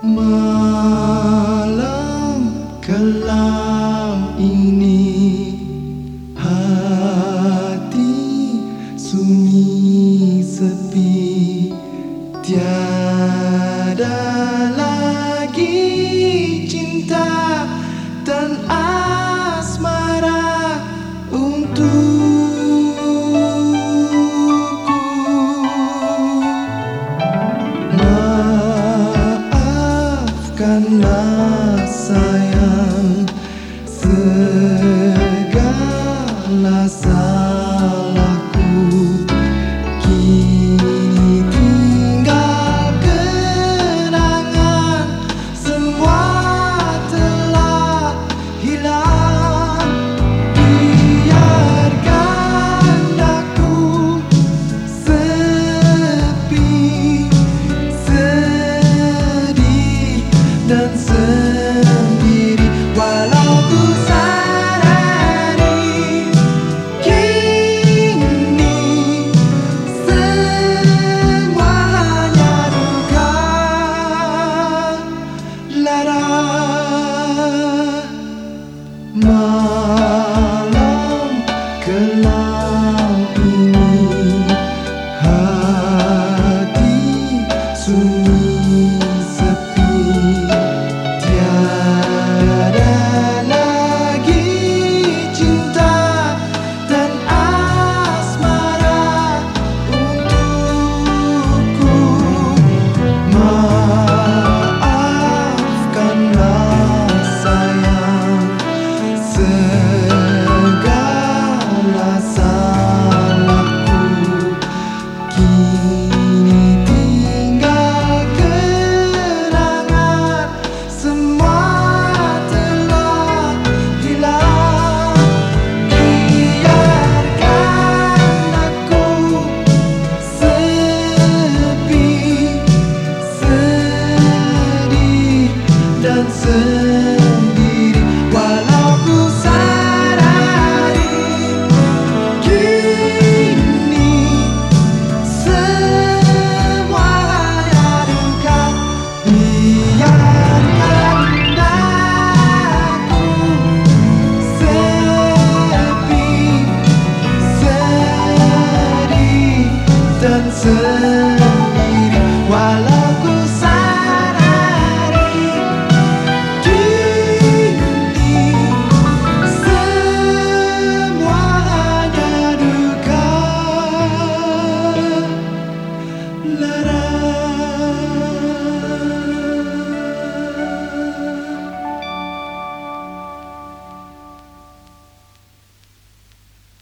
Malam kelam ini Hati sunyi sepi. Tiada lagi cinta dan asmara untuk 那。My